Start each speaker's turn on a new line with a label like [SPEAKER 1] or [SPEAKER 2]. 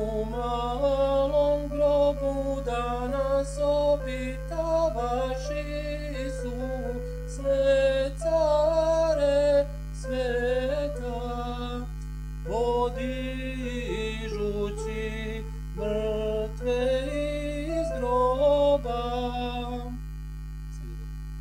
[SPEAKER 1] U malom grobu danas obitavaš sve care sveta, podižući mrtve iz groba.